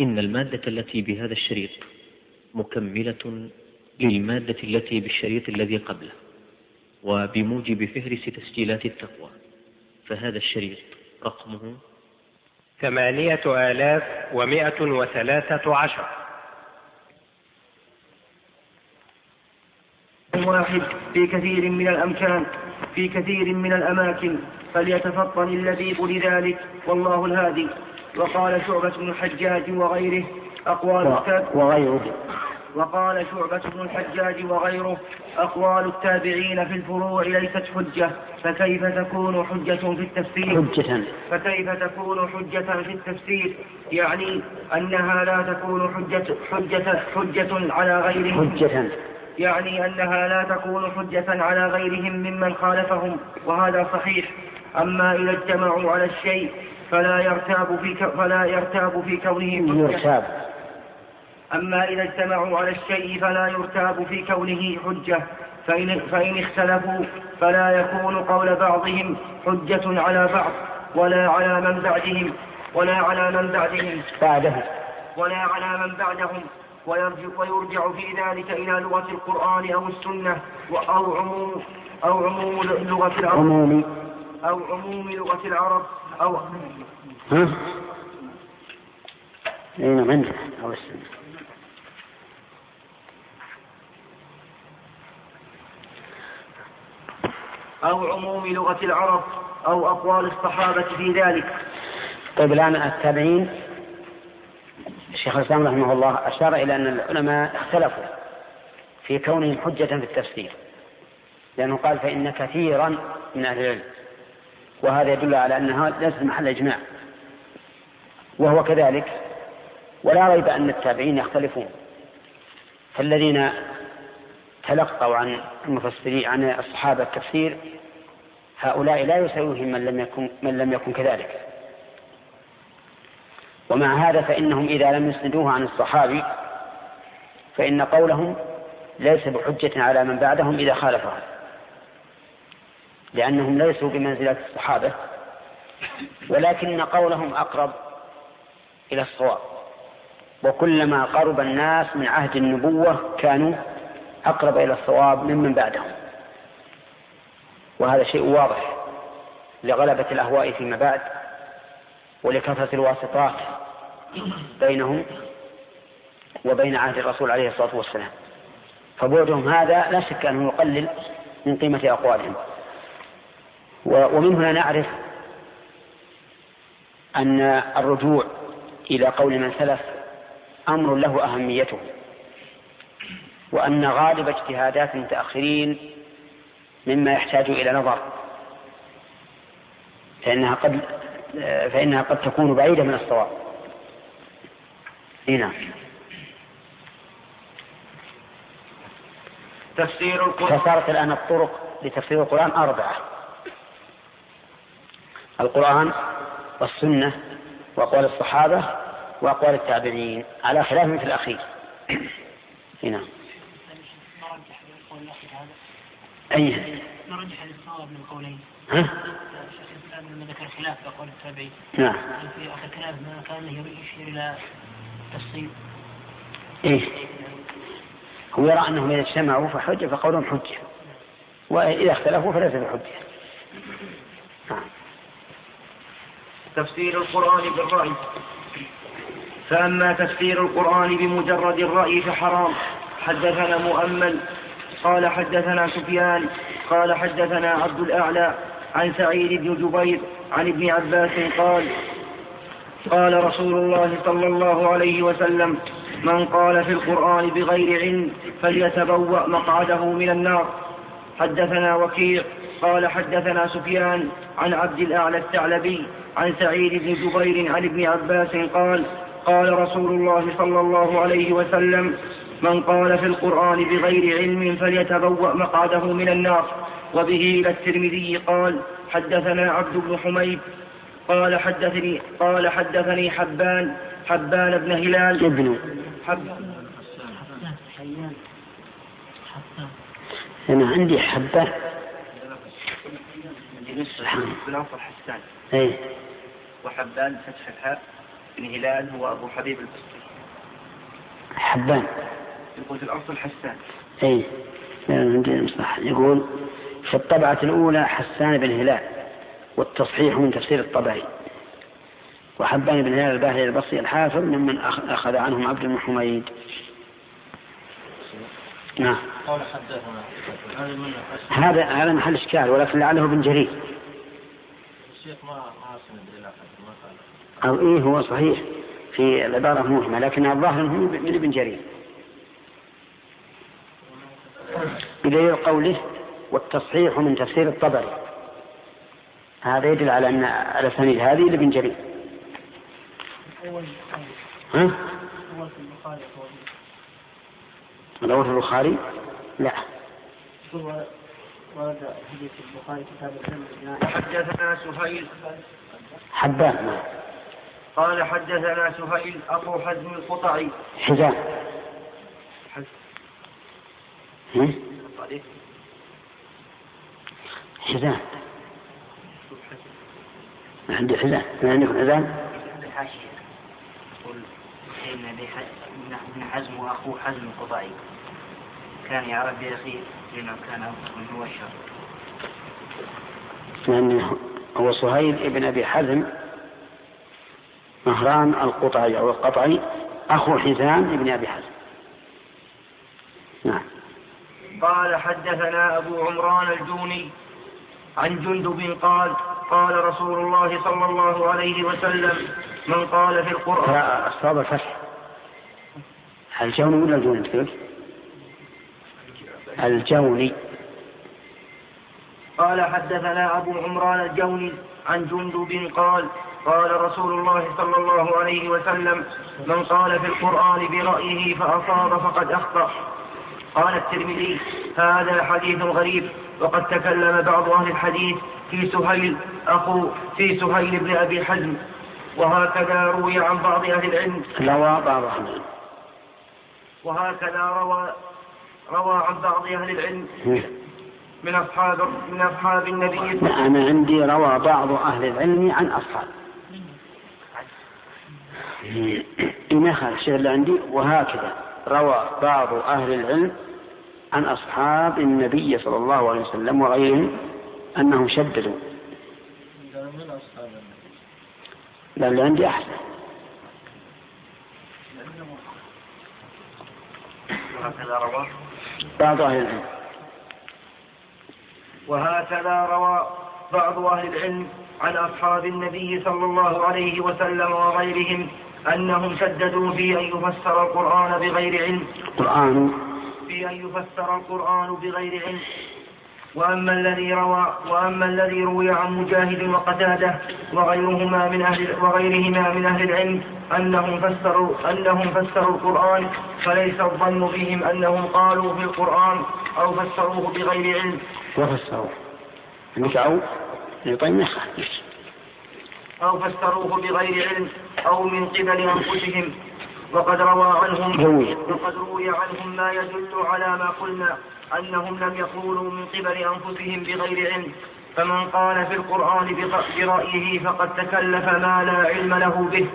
إن المادة التي بهذا الشريط مكملة للمادة التي بالشريط الذي قبله وبموجب فهرس تسجيلات التقوى. فهذا الشريط رقمه ثمانية آلاف ومائة وثلاثة عشر. واحد في كثير من الأمكان في كثير من الأماكن فليتفطن اللبيب لذلك والله الهادي. وقال شعبة بن الحجاج وغيره أقوال وغيره. وقال شعبة بن الحجاج وغيره أقوال التابعين في الفروع ليست حجة فكيف تكون حجة في التفسير؟ حجة. فكيف تكون حجة في التفسير؟ يعني أنها لا تكون حجة حجة حجة على غيرهم. حجة. يعني أنها لا تكون حجة على غيرهم ممن خالفهم وهذا صحيح. أما إذا اجتمعوا على الشيء فلا يرتاب في. فلا يرتاب في كونه حجة. يرتاب أما إذا اجتمعوا على الشيء فلا يرتاب في كونه حجة. فإن, فإن اختلفوا فلا يكون قول بعضهم حجة على بعض ولا على من بعدهم ولا على من بعدهم. بعده. ولا على من بعدهم. ويرجع, ويرجع في ذلك إلى لغة القرآن أو السنة أو عموم أو عموم لغة العرب. أو عموم لغة العرب. أو ها؟ نعم عندنا أو السنة أو عموم لغة العرب أو أقوال الصحابة في ذلك. طيب الآن التابعين. الشيخ الإسلام رحمه الله أشار إلى أن العلماء اختلفوا في كونهم حجة في التفسير لأنه قال فإن كثيرا من أهل العلم. وهذا يدل على أنها ليست محل إجماع. وهو كذلك. ولا ريب أن التابعين يختلفون. فالذين تلقوا عن المفسرين عن الصحابة التفسير هؤلاء لا يساويهم من لم يكن من لم يكن كذلك. ومع هذا فإنهم إذا لم يسندوه عن الصحابي فإن قولهم ليس بحجة على من بعدهم إذا خالفهم. لأنهم ليسوا بمنزلة الصحابة ولكن قولهم أقرب إلى الصواب. وكلما قرب الناس من عهد النبوة كانوا أقرب إلى الصواب ممن بعدهم. وهذا شيء واضح لغلبة الأهواء فيما بعد ولكثرة الواسطات بينهم وبين عهد الرسول عليه الصلاة والسلام. فبعدهم هذا لا شك أنه يقلل من قيمة أقوالهم. ومن هنا نعرف أن الرجوع إلى قول من سلف أمر له أهميته وأن غالب اجتهادات المتأخرين مما يحتاج إلى نظر فإنها قد فإنها قد تكون بعيدة من الصواب. نعم. تفسير القرآن. فصارت الآن الطرق لتفسير القرآن أربعة. القرآن والسنة وأقوال الصحابة وأقوال التابعين على خلاف في الأخير. نعم. أي. نرجح الصواب من القولين؟ ها؟ لما ذكر خلاف أقوال التابعين. نعم. في آخر كلام ما كان يشير إلى تفصيل؟ إيه. هو يرى أنهم إذا اجتمعوا فحجة فقولهم حجة. وإذا اختلفوا فليس بحجة. نعم تفسير القرآن بالرأي. فأما تفسير القرآن بمجرد الرأي فحرام. حدثنا مؤمل قال حدثنا سفيان قال حدثنا عبد الأعلى عن سعيد بن جبير عن ابن عباس قال قال رسول الله صلى الله عليه وسلم من قال في القرآن بغير علم فليتبوأ مقعده من النار. حدثنا وكيع قال حدثنا سفيان عن عبد الأعلى الثعلبي عن سعيد بن جبير عن ابن عباس قال قال رسول الله صلى الله عليه وسلم من قال في القرآن بغير علم فليتبوأ مقعده من النار. وبه إلى الترمذي قال حدثنا عبد بن حميد. قال حدثني قال حدثني حبان حبان بن هلال. ابن. حب. أنا عندي حبة. بنصر حسان إيه. وحبان فتح الحاء بن هلال هو أبو حبيب البصري حبان. يقول في الأصل حسان. اي عندي صح يقول في الطبعة الأولى حسان بن هلال والتصحيح من تفسير الطبري. وحبان بن هلال الباهلي البصري الحافظ ممن أخ- أخذ عنهم عبد بن حميد. نعم. هذا هذا محل إشكال ولكن لعله بن جرير. الشيخ ما ما سند ما قال. أو إيه هو صحيح. في العبارة موهمة لكن الظاهر أنه من ابن جرير. بدليل قوله والتصحيح من تفسير الطبري. هذا يدل على أن الأسانيد هذه لابن جرير. ها؟ اول في البخاري الأول في البخاري؟ لا. هو ورد حديث البخاري كتاب العلم حدثنا سهيل. حبان نعم. قال حدثنا سهيل أبو حزم القطعي. حزام. هم؟ حزام. ما عندي حزام. ما عندكم حزام؟ الحاشية يقول ابن حزم واخوه حزم القضائي كان يعرف بأخيه لأنه كان أفضل هو الشر. لأنه هو سهيل ابن أبي حزم مهران القطعي أو القطعي أخو حزام ابن أبي حزم. نعم. قال حدثنا أبو عمران الجوني عن جندب قال قال رسول الله صلى الله عليه وسلم من قال في القرآن. ترى الصواب الفتح. الجوني ولا الجوني الجوني. قال حدثنا أبو عمران الجوني عن جندب قال قال رسول الله صلى الله عليه وسلم من قال في القرآن برأيه فأصاب فقد أخطأ. قال الترمذي هذا حديث غريب وقد تكلم بعض أهل الحديث في سهيل أخو في سهيل بن أبي حزم وهكذا روي عن بعض أهل العلم. روى بعض أهل العلم. وهكذا روى روى عن بعض أهل العلم من أصحاب من أصحاب النبي أنا عندي روى بعض أهل العلم عن أصحاب. ما خالف الشيء اللي عندي وهكذا روى بعض أهل العلم عن أصحاب النبي صلى الله عليه وسلم وغيرهم أنهم شددوا. لا اللي عندي أحسن. وهكذا روى بعض أهل العلم وهكذا روى بعض أهل العلم عن أصحاب النبي صلى الله عليه وسلم وغيرهم أنهم شددوا في أن يفسر القرآن بغير علم. القرآن في أن يفسر القرآن بغير علم. وأما الذي روى وأما الذي روي عن مجاهد وقتادة وغيرهما من أهل وغيرهما من أهل العلم أنهم فسروا أنهم فسروا القرآن فليس الظن بهم أنهم قالوا في القرآن أو فسروه بغير علم. وفسروا عندك أو طيب أو فسروه بغير علم أو من قبل أنفسهم. وقد روى عنهم. وقد روي عنهم ما يدل على ما قلنا. أنهم لم يقولوا من قبل أنفسهم بغير علم فمن قال في القرآن برأيه فقد تكلف ما لا علم له به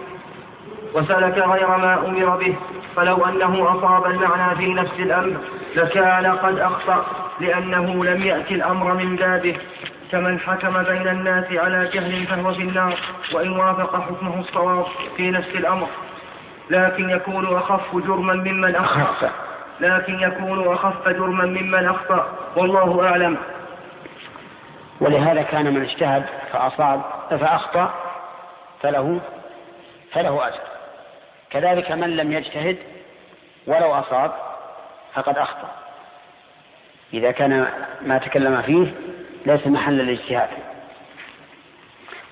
وسلك غير ما أمر به فلو أنه أصاب المعنى في نفس الأمر لكان قد أخطأ لأنه لم يأتي الأمر من بابه. كمن حكم بين الناس على جهل فهو في النار وإن وافق حكمه الصواب في نفس الأمر. لكن يكون أخف جرما ممن أخطأ. لكن يكون أخف جرما ممن أخطأ. والله أعلم. ولهذا كان من اجتهد فأصاب فأخطأ فله فله أجر. كذلك من لم يجتهد ولو أصاب فقد أخطأ. إذا كان ما تكلم فيه ليس محل الاجتهاد.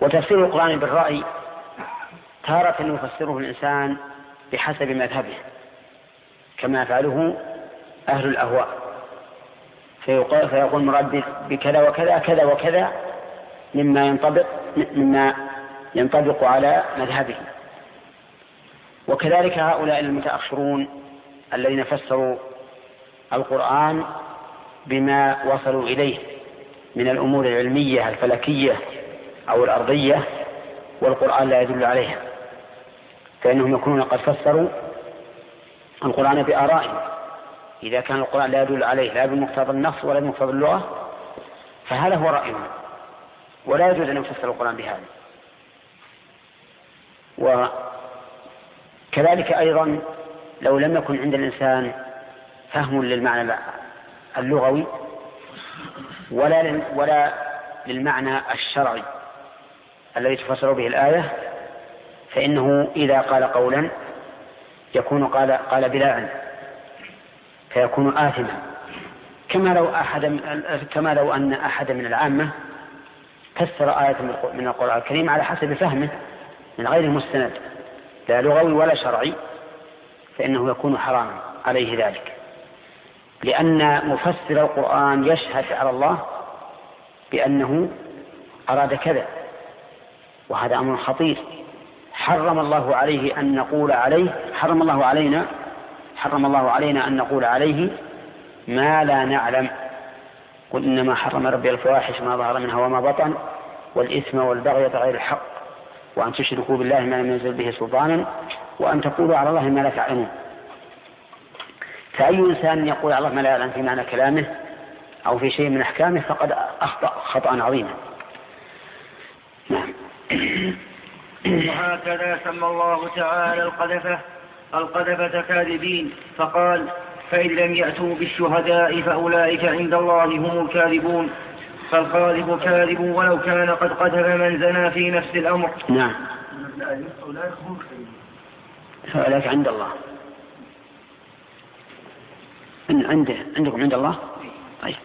وتفسير القرآن بالرأي تارة يفسره الإنسان بحسب مذهبه. كما يفعله أهل الأهواء. فيقول, فيقول مراد بكذا وكذا كذا وكذا مما ينطبق مما ينطبق على مذهبه. وكذلك هؤلاء المتأخرون الذين فسروا القرآن بما وصلوا إليه من الأمور العلمية الفلكية أو الأرضية والقرآن لا يدل عليها فإنهم يكونون قد فسروا القرآن بآرائهم إذا كان القرآن لا يدل عليه لا بمقتضى النص ولا بمقتضى اللغة فهذا هو رأيهم ولا يجوز أن يفسر القرآن بهذا. وكذلك أيضا لو لم يكن عند الإنسان فهم للمعنى اللغوي ولا ولا للمعنى الشرعي الذي تفسر به الآية فإنه إذا قال قولا يكون قال قال بلا فيكون آثما. كما لو أحد كما لو أن أحد من العامة فسر آية من القرآن الكريم على حسب فهمه من غير مستند لا لغوي ولا شرعي فإنه يكون حراما عليه ذلك. لأن مفسر القرآن يشهد على الله بأنه أراد كذا وهذا أمر خطير. حرم الله عليه أن نقول عليه حرم الله علينا حرم الله علينا أن نقول عليه ما لا نعلم. قل إنما حرم ربي الفواحش ما ظهر منها وما بطن والإثم والبغي بغير الحق وأن تشركوا بالله ما لم ينزل به سلطانا وأن تقولوا على الله ما لا تعلمون. فأي إنسان يقول على الله ما لا يعلم في معنى كلامه أو في شيء من أحكامه فقد أخطأ خطأ عظيما نعم وهكذا سمى الله تعالى القذفة القذفة كاذبين. فقال فإن لم يأتوا بالشهداء فأولئك عند الله هم الكاذبون. فالقاذف كاذب ولو كان قد قذف من زنى في نفس الأمر. نعم. فأولئك عند الله. عنده عندكم عند الله؟ طيب.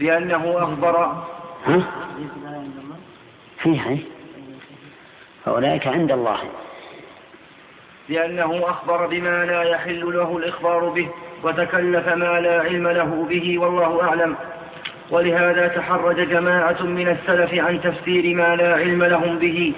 لأنه أخبر. ها؟ فيها فأولئك عند الله. لأنه أخبر بما لا يحل له الإخبار به وتكلف ما لا علم له به والله أعلم. ولهذا تحرج جماعة من السلف عن تفسير ما لا علم لهم به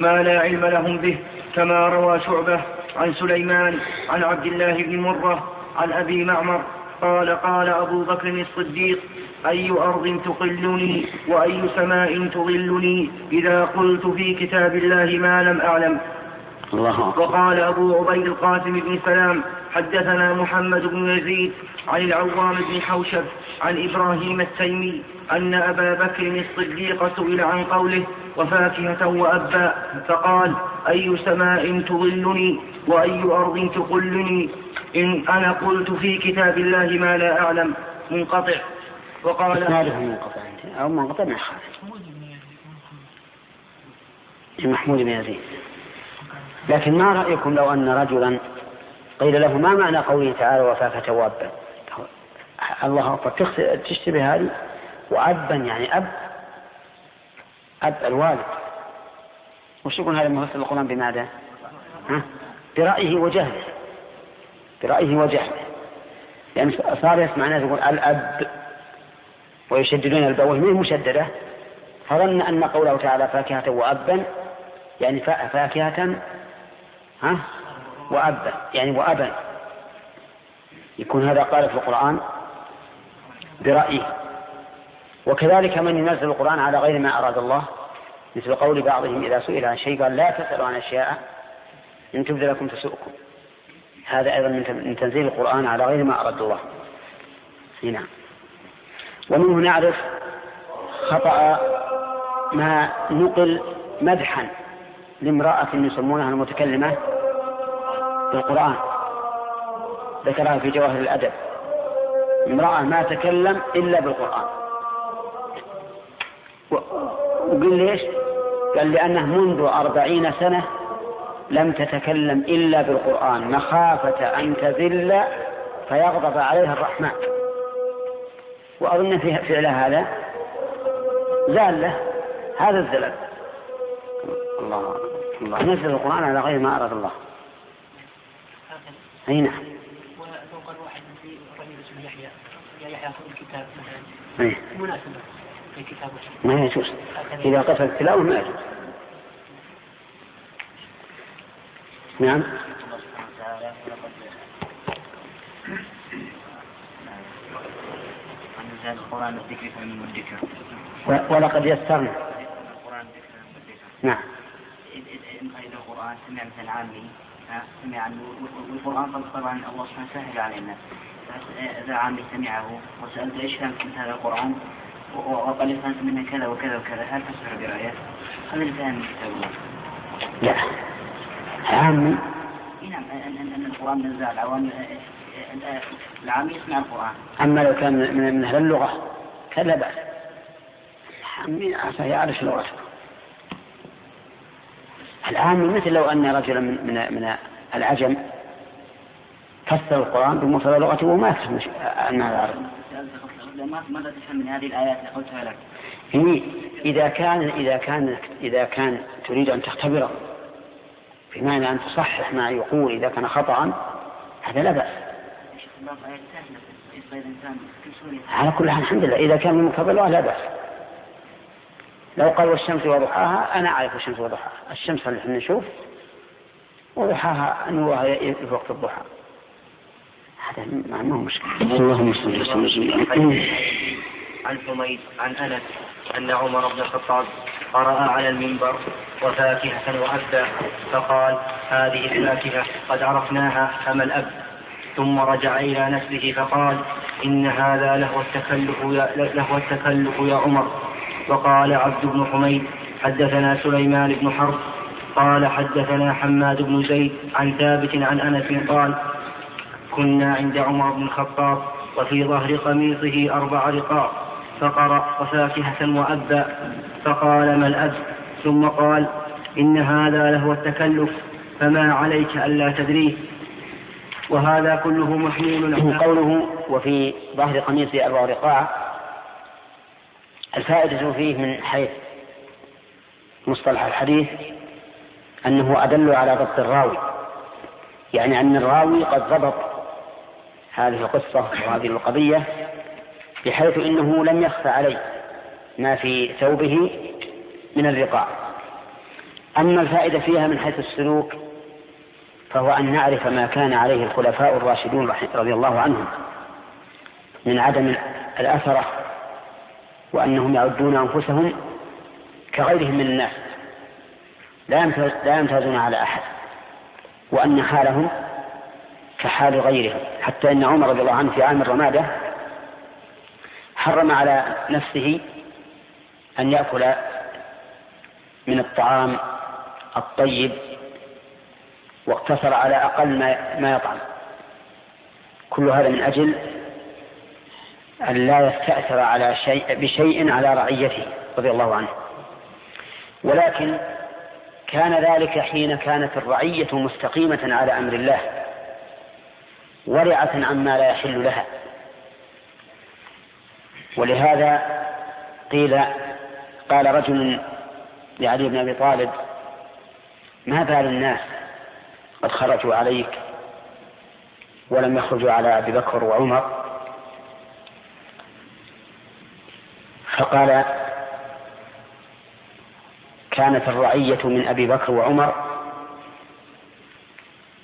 ما لا علم لهم به كما روى شعبة عن سليمان عن عبد الله بن مرة عن أبي معمر قال قال أبو بكر الصديق أي أرض تقلني وأي سماء تظلني إذا قلت في كتاب الله ما لم أعلم. الله وقال أبو عبيد القاسم بن سلام حدثنا محمد بن يزيد عن العوام بن حوشب عن إبراهيم التيمي أن أبا بكر الصديق سئل عن قوله وفاكهة وأبا فقال أي سماء تظلني وأي أرض تقلني؟ إن أنا قلت في كتاب الله ما لا أعلم. منقطع. وقال إسناده منقطع أو منقطع من خالد محمود بن يزيد. لكن ما رأيكم لو أن رجلا قيل له ما معنى قوله تعالى وفاكهة وأبا الله أكبر. تشتبه هذه؟ وأبا يعني أب. أب الوالد. وش يقول هذا المفسر القرآن بماذا؟ ها؟ برأيه وجهله. برأيه وجهله. يعني صار يسمع ناس يقول الأب. ويشددون الباء وهي مشددة. فظن أن قوله تعالى فاكهة وأبا يعني فاكهة ها؟ وأبا يعني وأبا. يكون هذا قال في القرآن برأيه. وكذلك من ينزل القرآن على غير ما أراد الله مثل قول بعضهم إذا سئل عن شيء قال لا تسألوا عن أشياء إن تبد لكم تسؤكم. هذا أيضا من تنزيل القرآن على غير ما أراد الله. نعم ومنه نعرف خطأ ما نقل مدحا لامرأة يسمونها المتكلمة بالقرآن ذكرها في جواهر الأدب. امرأة ما تكلم إلا بالقرآن. وقل ليش؟ قال لأنه منذ أربعين سنة لم تتكلم إلا بالقرآن مخافة أن تذل فيغضب عليها الرحمن. وأظن في فعل هذا زالة هذا الزلل. الله الله نزل القرآن على غير ما أراد الله. أي نعم. الواحد في رجل اسمه يحيى. يحيى الكتاب أي. مناسبة ما يجوز إذا قصد التلاوة ما يجوز نعم الله سبحانه وتعالى القرآن فمن ولقد يسرنا. نعم. إذ إذ إن أيضا القرآن سمع مثلا عامي سمع عنه والقرآن طب- طبعا الله سبحانه سهل علينا. إذا عامي سمعه وسألت إيش فهمت من هذا القرآن؟ وقال فهمت منه كذا وكذا وكذا هل تسمع برأيه؟ هذا اللي فهم من كتاب الله لا. عامي. إي نعم أن القرآن نزل على العوام العامي يسمع القرآن. أما لو كان من, أهل اللغة فلا بأس. العامي عسى يعرف لغته. العامي مثل لو أن رجلا من, من, من العجم فسر القرآن بمفرد لغته وما يفهم المعنى العربي ماذا تفهم من هذه الآيات؟ اللي قلتها لك؟ إيه، إذا كان إذا كان إذا كان تريد أن تختبره بمعنى أن تصحح ما يقول إذا كان خطأ هذا لا بأس. على كل حال الحمد لله. إذا كان من اللغة لا بأس. لو قال والشمس وضحاها أنا أعرف الشمس وضحاها. الشمس اللي إحنا نشوف وضحاها نورها في وقت الضحى. هذا ما هو مشكلة. اللهم صل وسلم عن حميد عن أنس أن عمر بن الخطاب قرأ على المنبر وفاكهة وأبا فقال هذه الفاكهة قد عرفناها فما الأب؟ ثم رجع إلى نفسه فقال إن هذا لهو التكلف يا لهو التكلف يا عمر. وقال عبد بن حميد حدثنا سليمان بن حرب. قال حدثنا حماد بن زيد عن ثابت عن أنس قال كنا عند عمر بن الخطاب وفي ظهر قميصه أربع رقاق فقرأ وفاكهة وأبا فقال ما الأب؟ ثم قال إن هذا لهو التكلف فما عليك ألا تدريه؟ وهذا كله محمول قوله وفي ظهر قميصه أربع رقاع الفائدة فيه من حيث مصطلح الحديث أنه أدل على ضبط الراوي يعني أن الراوي قد ضبط هذه القصة وهذه القضية بحيث إنه لم يخفى عليه ما في ثوبه من الرقاع. أما الفائدة فيها من حيث السلوك فهو أن نعرف ما كان عليه الخلفاء الراشدون رضي الله عنهم من عدم الأثرة وأنهم يعدون أنفسهم كغيرهم من الناس. لا يمتاز لا يمتازون على أحد. وأن حالهم كحال غيرهم. حتى أن عمر رضي الله عنه في عام الرمادة حرم على نفسه أن يأكل من الطعام الطيب واقتصر على أقل ما, ما يطعم. كل هذا من أجل أن لا يستأثر على شيء بشيء على رعيته رضي الله عنه. ولكن كان ذلك حين كانت الرعية مستقيمة على أمر الله ورعة عما لا يحل لها. ولهذا قيل قال رجل لعلي بن أبي طالب ما بال الناس قد خرجوا عليك ولم يخرجوا على أبي بكر وعمر. فقال كانت الرعية من أبي بكر وعمر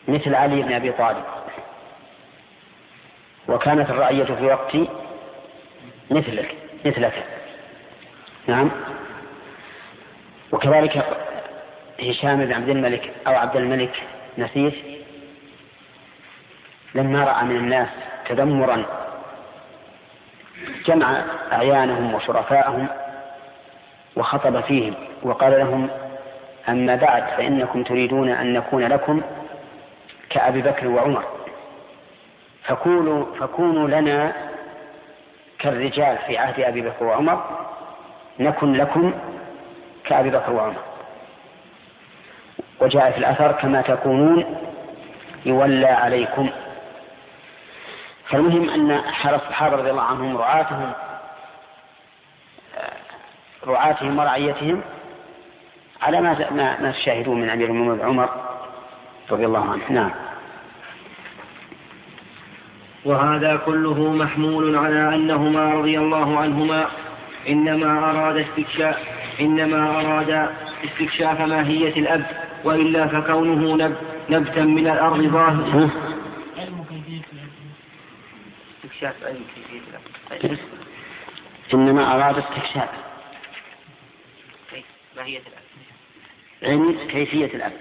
مثل علي بن أبي طالب. وكانت الرعية في وقتي مثلك مثلك. نعم. وكذلك هشام بن عبد الملك أو عبد الملك نسيس لما رأى من الناس تذمرا جمع أعيانهم وشرفاءهم وخطب فيهم وقال لهم أما بعد فإنكم تريدون أن نكون لكم كأبي بكر وعمر. فكونوا فكونوا لنا كالرجال في عهد أبي بكر وعمر نكن لكم كأبي بكر وعمر. وجاء في الأثر كما تكونون يولى عليكم. فالمهم أن حال الصحابة رضي الله عنهم رعاتهم رعاتهم ورعيتهم على ما ما, تشاهدون من أمير المؤمنين عمر رضي الله عنه. نعم. وهذا كله محمول على أنهما رضي الله عنهما. إنما أراد استكشاف إنما أراد استكشاف ماهية الأب. وإلا فكونه نب نبتا من الأرض ظاهر علم كيفية العلم. استكشاف أي كيفية الأب إنما أراد استكشاف. ماهية الأب؟ علم كيفية الأب.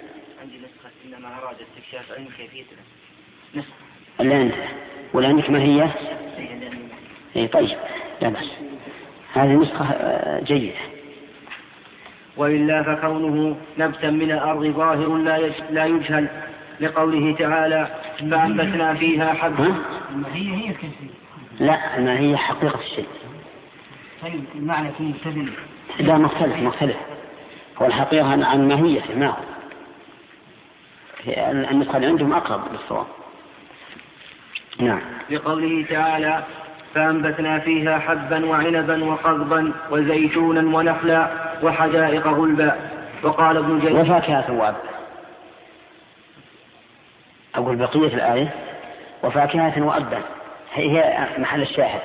عندي إنما أراد استكشاف علم كيفية نسخ اللي عندك واللي عندك ما هي؟ إيه، طيب. لا بأس. هذه نسخة آه، جيدة. وإلا فكونه نبتا من الأرض ظاهر لا لا يجهل لقوله تعالى فأنبتنا فيها حبا؟ هي هي الكيفية لا ما هي حقيقة الشيء. طيب المعنى يكون مبتدئ. لا مختلف مختلف. هو الحقيقة عن- ماهيته ما هو. النسخة اللي عندهم أقرب للصواب. نعم. لقوله تعالى فأنبتنا فيها حبا وعنبا وقضبا وزيتونا ونخلا وحدائق غلبا. وقال ابن جرير وفاكهة وأب أقول بقية الآية. وفاكهة وأبا. هي محل الشاهد.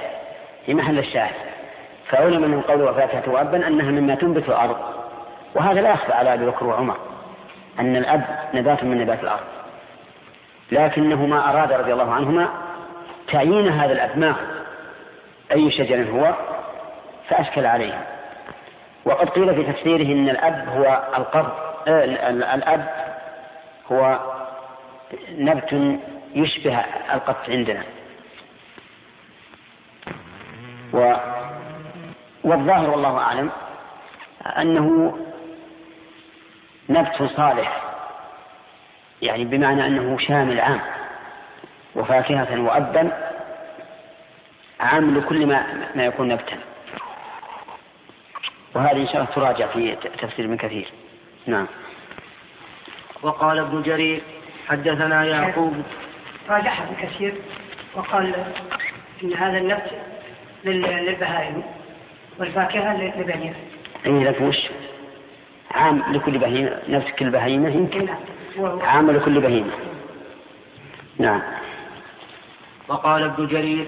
هي محل الشاهد. فعلم من قول وفاكهة وأبا أنها مما تنبت الأرض. وهذا لا يخفى على أبي بكر وعمر أن الأب نبات من نبات الأرض. لكنه ما أراد رضي الله عنهما تعيين هذا الأب. ما أي شجر هو؟ فأشكل عليهم وقد قيل في تفسيره إن الأب هو القرض آه، ال- ال- الأب هو نبت يشبه القط عندنا. و والظاهر والله أعلم أنه نبت صالح يعني بمعنى أنه شامل عام وفاكهة وأبا عام لكل ما ما يكون نبتا. وهذه إن شاء الله تراجع في تفسير ابن كثير. نعم. وقال ابن جرير حدثنا يعقوب. راجعها ابن كثير وقال إن هذا النبت لل- للبهائم والفاكهة للبنيه أي لك وش؟ عام لكل بهيمة نفس كل بهيمة يمكن. نعم. وهو- عام لكل بهيمة. نعم. وقال ابن جرير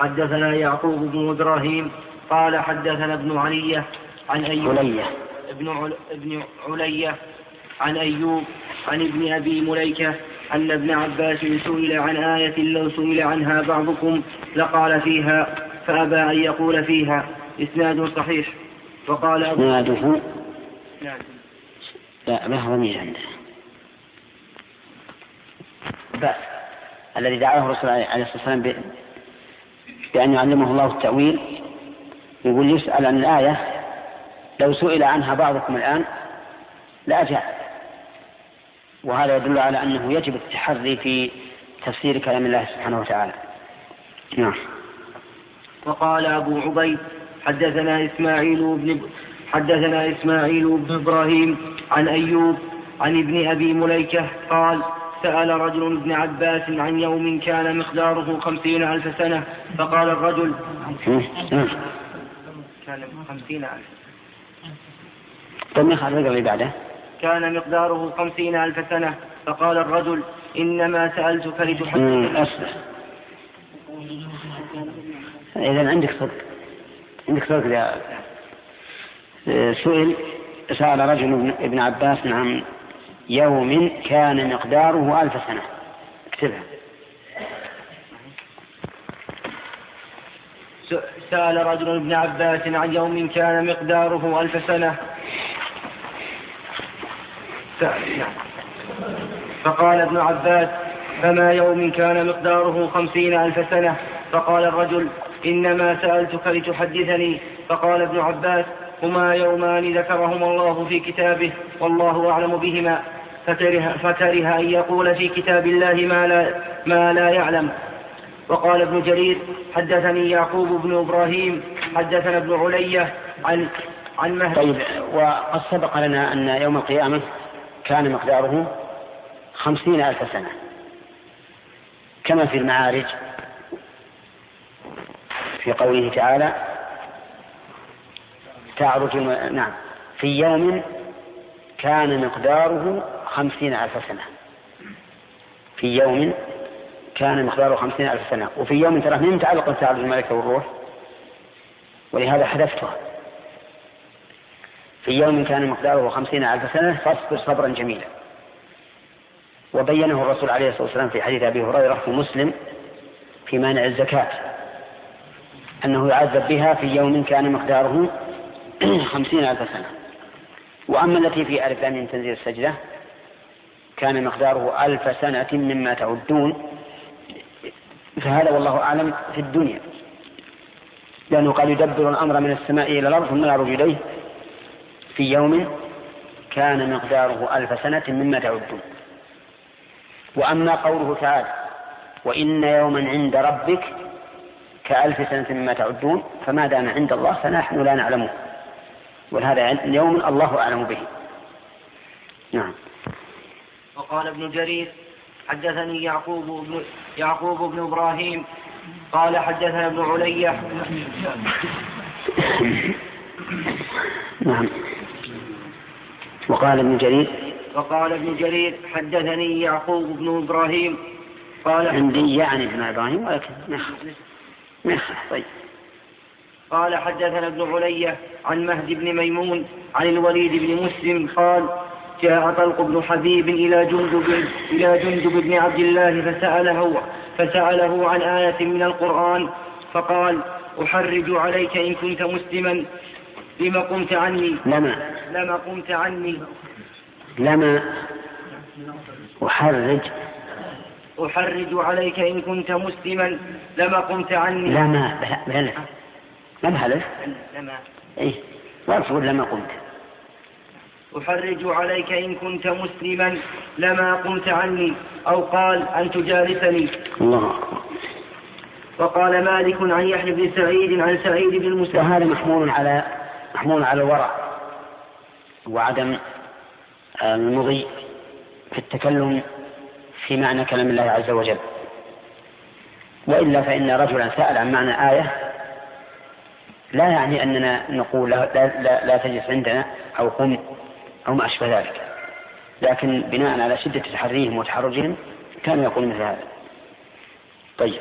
حدثنا يعقوب بن إبراهيم قال حدثنا ابن علية عن أيوب. ولية ابن عل... ابن علية عن أيوب. عن ابن أبي مليكة. أن ابن عباس سئل عن آية لو سئل عنها بعضكم لقال فيها فأبى أن يقول فيها. إسناد صحيح. وقال أبو إسناده نعم. لا له ضمير عنده؟ بأس الذي دعاه الرسول عليه الصلاة والسلام بأن يعلمه الله التأويل يقول يسأل عن الآية لو سئل عنها بعضكم الآن لأجاب وهذا يدل على أنه يجب التحري في تفسير كلام الله سبحانه وتعالى. نعم. وقال أبو عبيد حدثنا إسماعيل بن حدثنا إسماعيل بن إبراهيم عن أيوب عن ابن أبي مليكة قال سأل رجل ابن عباس عن يوم كان مقداره خمسين ألف سنة فقال الرجل نعم. كان خمسين ألف طيب نخرج اللي بعده؟ كان مقداره خمسين ألف سنة فقال الرجل إنما سألتك لتحدثني إذا عندك صدق عندك صدق يا سئل. سأل رجل ابن- عباس عن يوم كان مقداره ألف سنة. اكتبها. سأل رجل ابن عباس عن يوم كان مقداره ألف سنة. نعم. فقال ابن عباس فما يوم كان مقداره خمسين ألف سنة؟ فقال الرجل إنما سألتك لتحدثني. فقال ابن عباس هما يومان ذكرهما الله في كتابه والله أعلم بهما. فكره, فكره أن يقول في كتاب الله ما لا, ما لا يعلم. وقال ابن جرير حدثني يعقوب بن إبراهيم حدثنا ابن علية عن عن مهدي. طيب وقد سبق لنا أن يوم القيامة كان مقداره خمسين ألف سنة. كما في المعارج في قوله تعالى تعرج نعم في يوم كان مقداره خمسين ألف سنة. في يوم كان مقداره خمسين ألف سنة. وفي يوم ترى من تعلق تعرج الملائكة والروح؟ ولهذا حذفتها في يوم كان مقداره خمسين ألف سنة فاصبر صبرا جميلا. وبينه الرسول عليه الصلاة والسلام في حديث أبي هريرة في مسلم في مانع الزكاة أنه يعذب بها في يوم كان مقداره خمسين ألف سنة. وأما التي في ألف من تنزيل السجدة كان مقداره ألف سنة مما تعدون فهذا والله أعلم في الدنيا. لأنه قال يدبر الأمر من السماء إلى الأرض ثم يعرج إليه في يوم كان مقداره ألف سنة مما تعدون وأما قوله تعالى وإن يوما عند ربك كألف سنة مما تعدون فما دام عند الله فنحن لا نعلمه. وهذا يوم الله أعلم به. نعم. وقال ابن جرير حدثني يعقوب بن يعقوب بن إبراهيم قال حدثنا ابن علية. نعم. وقال ابن جرير وقال ابن جرير حدثني يعقوب بن إبراهيم قال عندي يعني ابن إبراهيم ولكن ما طيب. قال حدثنا ابن علية عن مهد بن ميمون عن الوليد بن مسلم قال جاء طلق بن حبيب إلى جندب إلى جندب بن عبد الله فسأله فسأله عن آية من القرآن فقال أحرج عليك إن كنت مسلما لما قمت عني؟ لما. لما قمت عني. لما. أحرج. أحرج عليك إن كنت مسلما. لما قمت عني. لما. بلا ما بهلف لما. إيه. وارفض لما قمت. أحرج عليك إن كنت مسلما. لما قمت عني. أو قال أن تجالسني. الله. أكبر وقال مالك عن يحيى بن سعيد عن سعيد بن المسيب وهذا محمول على محمول على الورع وعدم المضي في التكلم في معنى كلام الله عز وجل. وإلا فإن رجلا سأل عن معنى آية لا يعني أننا نقول لا, لا, لا تجلس عندنا أو قم أو ما أشبه ذلك. لكن بناء على شدة تحريهم وتحرجهم كانوا يقولون مثل هذا. طيب.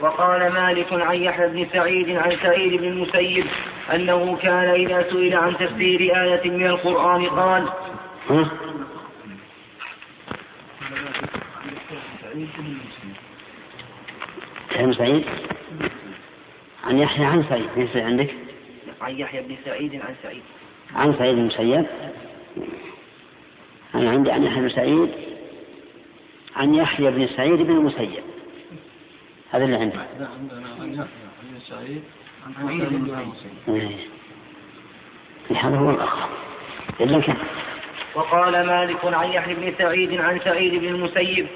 وقال مالك عن يحيى بن سعيد عن سعيد بن المسيب أنه كان إذا سئل عن تفسير آية من القرآن قال ها؟ عن سعيد؟ عن يحيى عن سعيد ليس عندك؟ عن يحيى بن سعيد عن سعيد. عن سعيد بن المسيب؟ أنا عندي عن يحيى بن سعيد عن يحيى بن سعيد بن المسيب. هذا اللي عندي. إيه. هذا هو الأخر. إلا كان وقال مالك عن يحيى بن سعيد عن سعيد بن المسيب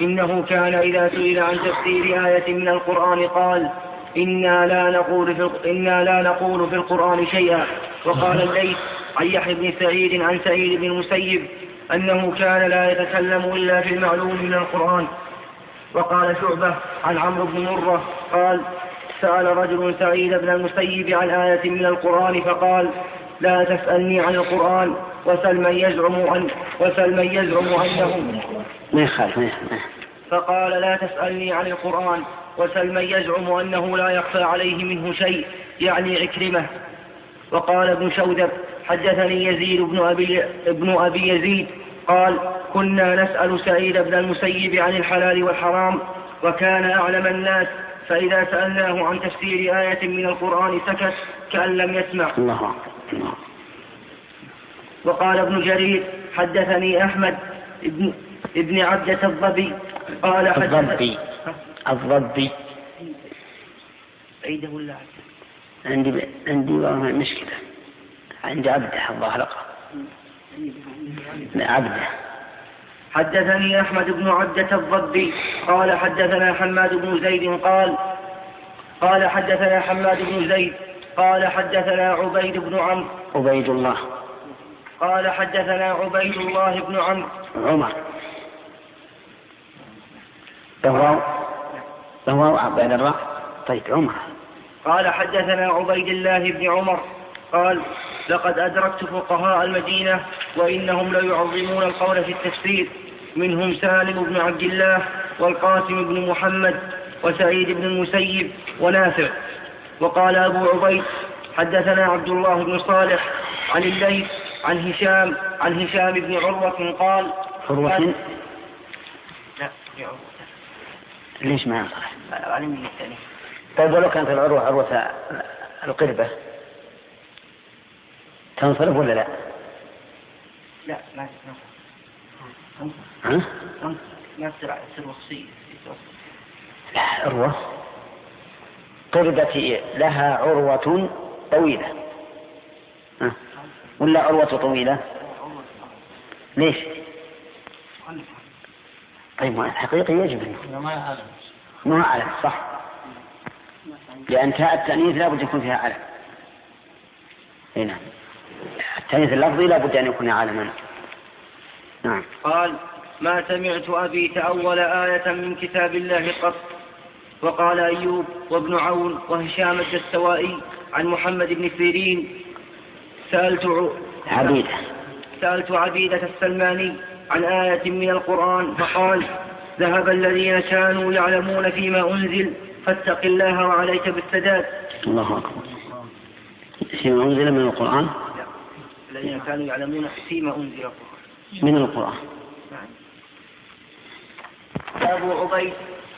إنه كان إذا سئل عن تفسير آية من القرآن قال إنا لا نقول في إنا لا نقول في القرآن شيئا. وقال الليث عن يحيى بن سعيد عن سعيد بن المسيب أنه كان لا يتكلم إلا في المعلوم من القرآن. وقال شعبة عن عمرو بن مرة قال سأل رجل سعيد بن المسيب عن آية من القرآن فقال لا تسألني عن القرآن وسل من يزعم أن وسل من يزعم أنه ما يخالف ما يخالف فقال لا تسألني عن القرآن وسل من يزعم أنه لا يخفى عليه منه شيء يعني عكرمة. وقال ابن شودب حدثني يزيد بن أبي, ابن أبي يزيد قال كنا نسأل سعيد بن المسيب عن الحلال والحرام وكان أعلم الناس فإذا سألناه عن تفسير آية من القرآن سكت كأن لم يسمع. الله الله وقال ابن جرير حدثني أحمد ابن, ابن عبدة الضبي قال الضبي الضبي عيده ولا عندي عندي مشكلة. عندي عبده الظاهر عبده حدثني أحمد بن عبدة الضبي قال حدثنا حماد بن زيد قال قال حدثنا حماد بن زيد قال حدثنا عبيد بن عمرو. عبيد الله. قال حدثنا عبيد الله بن عمرو. عمر. له له بعد الراء. طيب عمر. قال حدثنا عبيد الله بن عمر قال لقد أدركت فقهاء المدينة وإنهم ليعظمون القول في التفسير. منهم سالم بن عبد الله والقاسم بن محمد وسعيد بن المسيب ونافع. وقال أبو عبيد حدثنا عبد الله بن صالح عن الليث عن هشام عن هشام بن عروة قال عروة؟ لا ليش ما؟ علمني الثاني طيب ولو كانت العروة عروة القربة تنصرف ولا لا؟ لا ما ما ها؟ ما ما تصير تصير وصية لا عروة. طردت لها عروة طويلة. ها؟ ولا عروة طويلة؟ ليش؟ طيب ما الحقيقي يجب أنه ما علم صح. لأن تاء التأنيث لا بد يكون فيها علم. اي نعم. التأنيث اللفظي لا بد أن يكون علما نعم. قال ما سمعت أبي تأول آية من كتاب الله قط. وقال أيوب وابن عون وهشام الدستوائي عن محمد بن سيرين سألت عبيدة. سألت عبيدة السلماني عن آية من القرآن فقال ذهب الذين كانوا يعلمون فيما أنزل فاتق الله وعليك بالسداد. الله أكبر. فيما أنزل من القرآن؟ الذين كانوا يعلمون فيما أنزل القرآن. من القرآن. أبو عبيد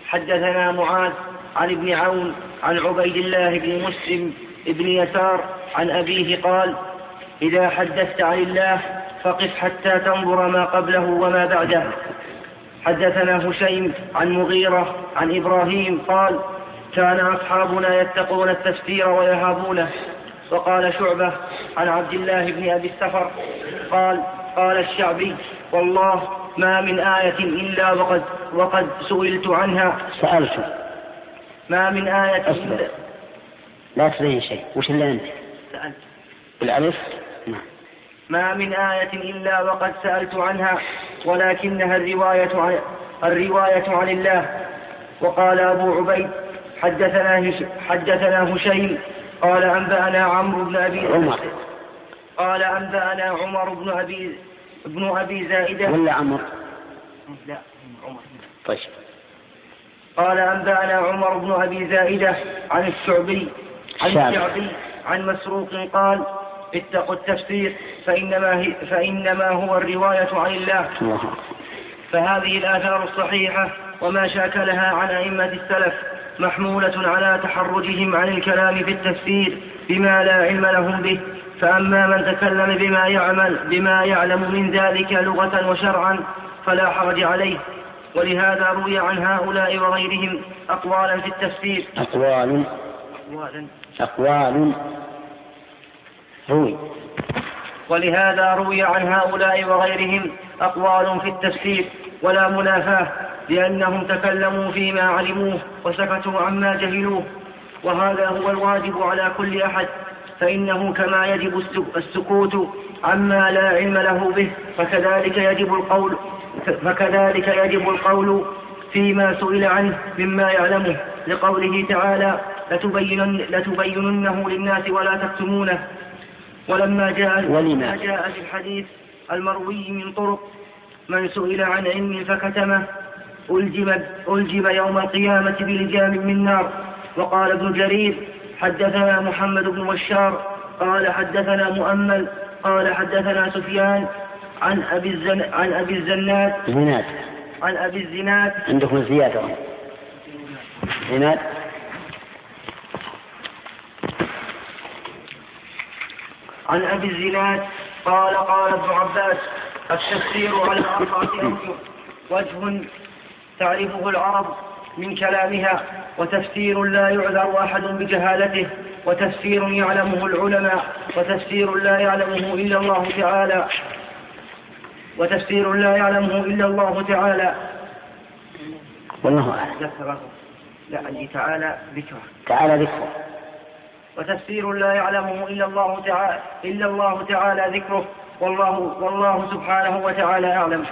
حدثنا معاذ عن ابن عون عن عبيد الله بن مسلم بن يسار عن أبيه قال إذا حدثت عن الله فقف حتى تنظر ما قبله وما بعده. حدثنا هشيم عن مغيرة عن إبراهيم قال كان أصحابنا يتقون التفسير ويهابونه. وقال شعبة عن عبد الله بن أبي السفر قال قال الشعبي والله ما من آية إلا وقد وقد سئلت عنها. سألت. ما من آية أصبر. إلا لا تبين شيء. وش اللي أنت؟ سألت. بالألف؟ نعم. ما من آية إلا وقد سألت عنها ولكنها الرواية عن الرواية عن الله. وقال أبو عبيد حدثنا حدثنا هشيم قال أنبأنا عمرو بن أبي عمر. قال أنبأنا عمر بن أبي ابن أبي زائدة. ولا عمر؟ لا عمر. طيب. قال أنبأنا عمر بن أبي زائدة عن الشعبي عن الشعبي. عن مسروق قال اتقوا التفسير فإنما, هي فإنما هو الرواية عن الله. فهذه الآثار الصحيحة وما شاكلها عن أئمة السلف. محمولة على تحرجهم عن الكلام في التفسير بما لا علم لهم به. فأما من تكلم بما يعمل بما يعلم من ذلك لغة وشرعا فلا حرج عليه. ولهذا روي عن هؤلاء وغيرهم أقوالا في التفسير. أقوال. أقوالا. أقوال. روي. ولهذا روي عن هؤلاء وغيرهم أقوال في التفسير. ولا منافاة لأنهم تكلموا فيما علموه وسكتوا عما جهلوه. وهذا هو الواجب على كل أحد فإنه كما يجب السك- السكوت عما لا علم له به فكذلك يجب القول فكذلك يجب القول فيما سئل عنه مما يعلمه. لقوله تعالى لتبينن لتبيننه للناس ولا تكتمونه. ولما جاء ولما؟ جاء في الحديث المروي من طرق من سئل عن علم فكتمه ألجم, ألجم يوم القيامة بلجام من نار. وقال ابن جرير حدثنا محمد بن بشار قال حدثنا مؤمل قال حدثنا سفيان عن أبي الزن عن أبي الزناد. زناد. عن أبي الزناد. عندكم زيادة. زناد. عن أبي الزناد قال قال ابن عباس التفسير على أوجه وجه تعرفه العرب من كلامها وتفسير لا يعذر أحد بجهالته وتفسير يعلمه العلماء وتفسير لا يعلمه إلا الله تعالى وتفسير لا يعلمه إلا الله تعالى. والله أعلم. ذكره لا عندي تعالى ذكره. تعالى ذكره. وتفسير لا يعلمه إلا الله تعالى إلا الله تعالى ذكره. والله والله سبحانه وتعالى أعلم.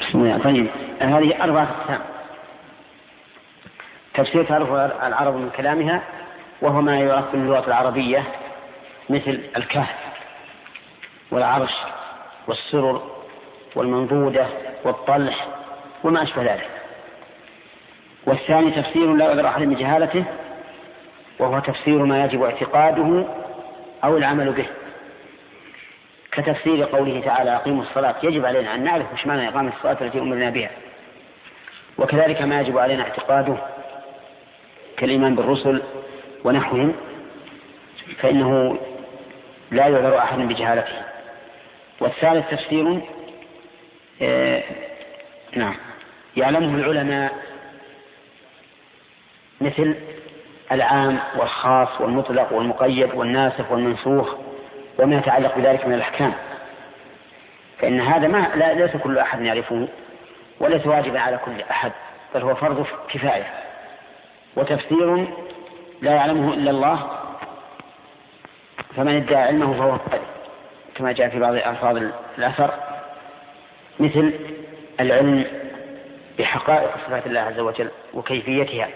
بسم الله. طيب هذه أربعة أقسام. تفسير تعرف العرب من كلامها وهو ما يعرف باللغة العربية مثل الكهف والعرش والسرر والمنضودة والطلح وما أشبه ذلك. والثاني تفسير لا يعذر أحد بجهالته وهو تفسير ما يجب اعتقاده أو العمل به. كتفسير قوله تعالى أقيموا الصلاة يجب علينا أن نعرف مش معنى إقامة الصلاة التي أمرنا بها. وكذلك ما يجب علينا اعتقاده كالإيمان بالرسل ونحوهم فإنه لا يعذر أحد بجهالته. والثالث تفسير آه نعم يعلمه العلماء مثل العام والخاص والمطلق والمقيد والناسخ والمنسوخ وما يتعلق بذلك من الأحكام. فإن هذا ما لا ليس كل أحد يعرفه وليس واجبا على كل أحد بل هو فرض كفاية وتفسير لا يعلمه إلا الله فمن ادعى علمه فهو كما جاء في بعض ألفاظ الأثر مثل العلم بحقائق صفات الله عز وجل وكيفيتها.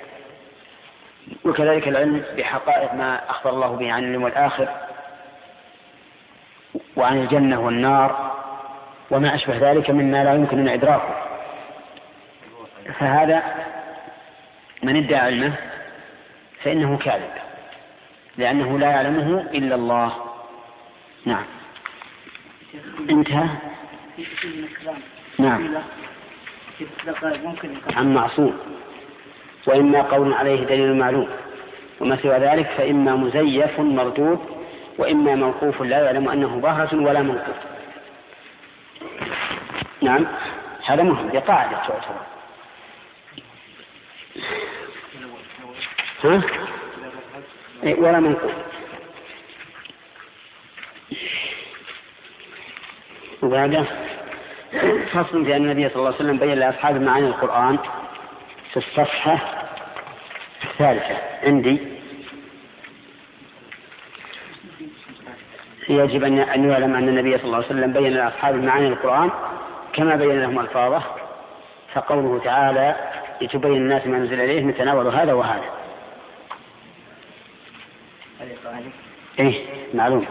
وكذلك العلم بحقائق ما أخبر الله به عن اليوم الآخر وعن الجنة والنار وما أشبه ذلك مما لا يمكن إدراكه. فهذا من ادعى علمه فإنه كاذب لأنه لا يعلمه إلا الله. نعم. انتهى؟ نعم. عن معصوم. وإما قول عليه دليل معلوم. وما سوى ذلك فإما مزيف مردود وإما موقوف لا يعلم أنه ظاهرة ولا موقوف. نعم. هذا مهم. بقاعدة تعتبر ها؟ إيه، ولا منقول وبعده فصل في أن النبي صلى الله عليه وسلم بين لأصحابه معاني القرآن. في الصفحة الثالثة عندي يجب أن يعلم أن النبي صلى الله عليه وسلم بين لأصحابه معاني القرآن كما بين لهم ألفاظه فقوله تعالى لتبين الناس ما نزل إليه نتناول هذا وهذا إيه معلوم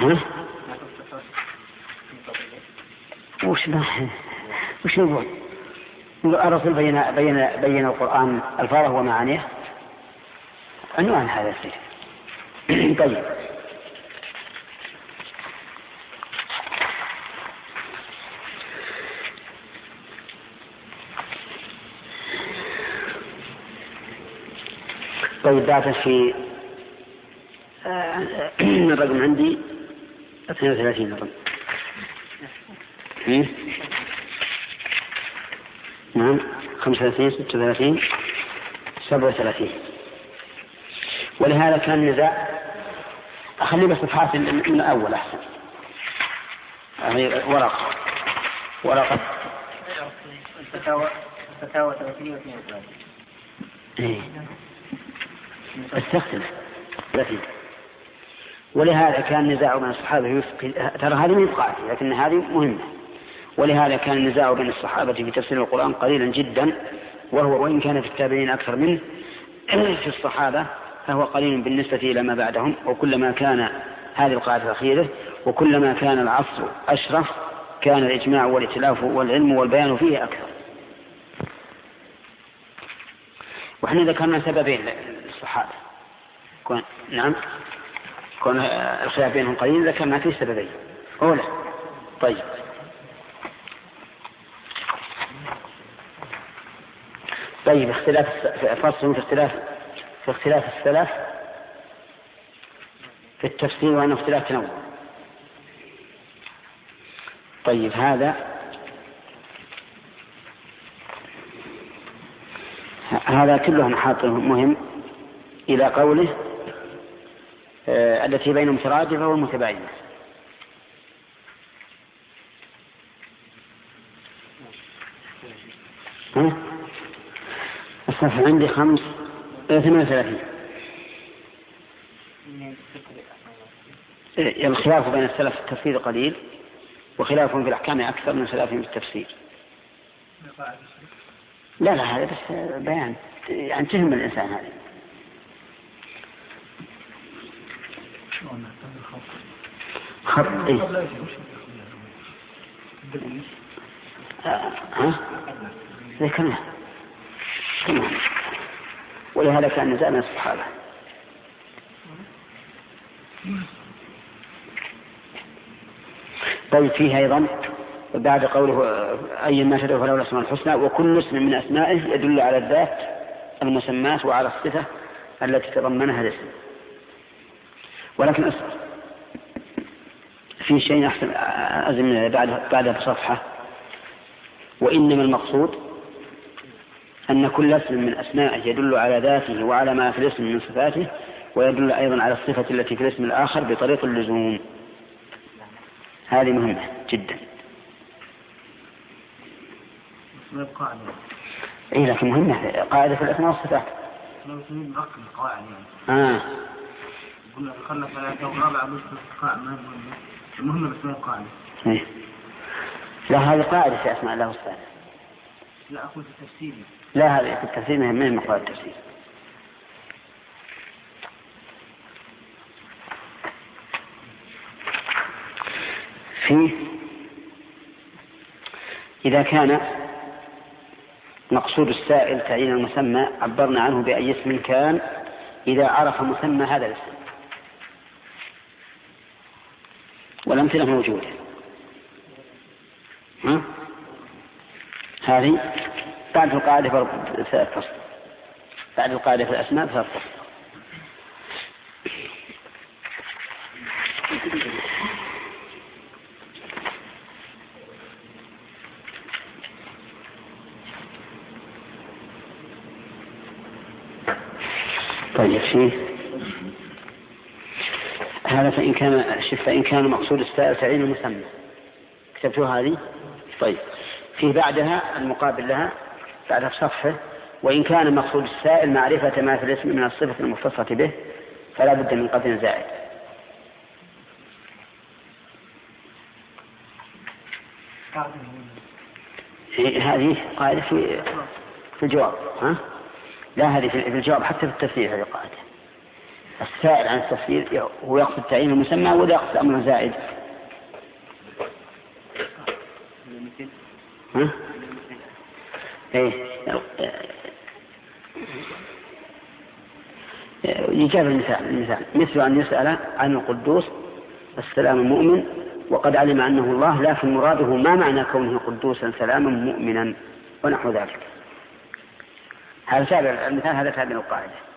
ها؟ وش ما وش نقول؟ الرسول بين بين بين القرآن ألفاظه ومعانيه. عنوان هذا الشيء طيب. طيب بعد في آه، الرقم عندي؟ 32 رقم. نعم. 35 36 37 ولهذا كان النزاع أخلي بس صفحات من الأول أحسن. يعني ورقة ورقة الفتاوى الفتاوى 30 إيه. استخدم. لكن ولهذا كان النزاع بين الصحابة ترى هذه من لكن هذه مهمة. ولهذا كان النزاع بين الصحابة في تفسير القرآن قليلا جدا وهو وإن كان في التابعين أكثر منه في الصحابة فهو قليل بالنسبة إلى ما بعدهم. وكلما كان هذه القاعدة الأخيرة وكلما كان العصر أشرف كان الإجماع والائتلاف والعلم والبيان فيه أكثر. وحنا ذكرنا سببين للصحابة. كون نعم؟ كون الخلاف بينهم قليل ذكرنا فيه سببين. أولى طيب. طيب اختلاف فصل في اختلاف في اختلاف السلف في التفسير وأنه اختلاف تنوع. طيب هذا هذا كله محاط مهم إلى قوله آه التي بين مترادفة والمتباينة ها؟ الصفحة عندي خمس آه، ثمان وثلاثين. الخلاف بين السلف في التفسير قليل وخلافهم في الأحكام أكثر من خلافهم في التفسير. لا لا هذا بس بيان. يعني تهم الإنسان هذا. خط إيه؟ آه،؟ ذكرنا ولهذا كان نزال من الصحابة. طيب فيه أيضا بعد قوله أي ما تدعو فله الأسماء الحسنى وكل اسم من أسمائه يدل على الذات المسماة وعلى الصفة التي تضمنها الاسم. ولكن اصبر في شيء أحسن أزم بعد بعدها بصفحة وإنما المقصود أن كل اسم من أسمائه يدل على ذاته وعلى ما في الاسم من صفاته ويدل أيضا على الصفة التي في الاسم الآخر بطريق اللزوم هذه مهمة جدا اي لكن مهمة قاعدة في الأسماء والصفات. القواعد يعني. آه. قلنا ذكرنا ثلاثة ورابعة بس مهمة. المهمة بس ما القاعدة. إيه. لا هذه قاعدة في أسماء الله والصفات. لا أقول في التفسير. لا هذه في التفسير من من مقاعد التفسير. فيه إذا كان مقصود السائل تعيين المسمى عبرنا عنه بأي اسم كان إذا عرف مسمى هذا الاسم والأمثلة موجودة ها؟ هذه بعد القاعدة في الفصل بعد القاعدة في الأسماء في الفصل طيب فيه هذا فإن كان شف فإن كان مقصود السائل المسمى. كتبتوا هذه؟ طيب. فيه بعدها المقابل لها بعدها بصفحة وإن كان مقصود السائل معرفة ما في الاسم من الصفة المختصة به فلا بد من قدر زائد. هذه قاعدة في في الجواب ها؟ لا هذه في الجواب حتى في التفسير هذه قاعدة. السائل عن التفسير هو يقصد تعيين المسمى ولا يقصد أمر زائد؟ ها؟ إيه. يجاب المثال المثال. مثل أن يسأل عن القدوس السلام المؤمن وقد علم أنه الله لكن مراده ما معنى كونه قدوسا سلاما مؤمنا ونحو ذلك. هذا المثال هذا تابع القاعدة.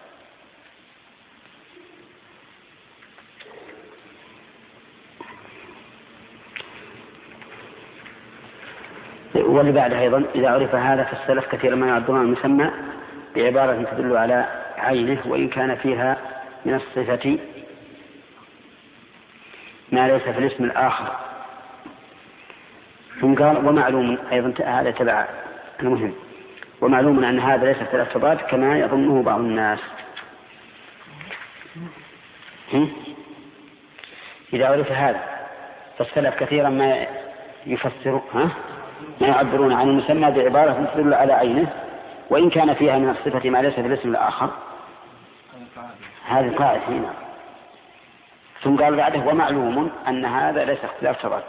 واللي بعده أيضا. إذا عرف هذا فالسلف كثيرا ما يعبرون المسمى بعبارة تدل على عينه وإن كان فيها من الصفة ما ليس في الاسم الآخر. ثم قال ومعلوم أيضا هذا تبع المهم. ومعلوم أن هذا ليس في الاعتبار كما يظنه بعض الناس. إذا عرف هذا فالسلف كثيرا ما يفسر ها؟ ما يعبرون عن المسمى بعبارة تدل على عينه وإن كان فيها من الصفة ما ليس في الاسم الآخر. هذه قاعدة هنا. ثم قال بعده ومعلوم أن هذا ليس اختلاف تضاد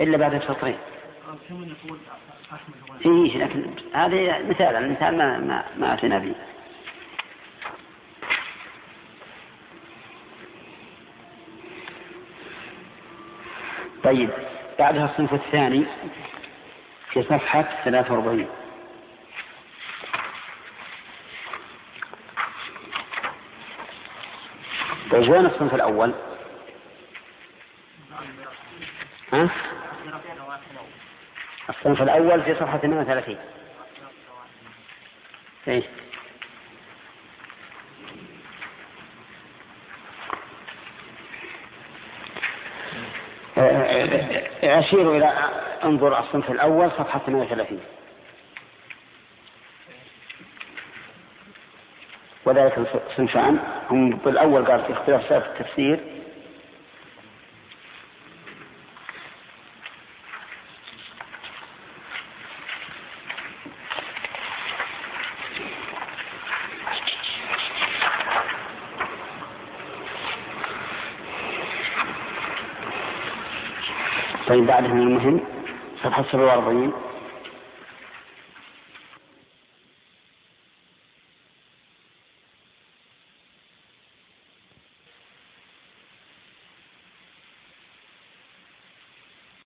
إلا بعد السطرين إيه لكن هذه مثال المثال ما ما, ما أتينا به. طيب. بعدها الصنف الثاني في صفحة 43 طيب وين الصنف الأول؟ ها؟ الصنف الأول في صفحة 38 إيه؟ أشير إلى انظر الصنف الأول صفحة 38 وذلك صنفان. هم بالأول قال في اختلاف سبب التفسير. بعدها من المهم صفحة 47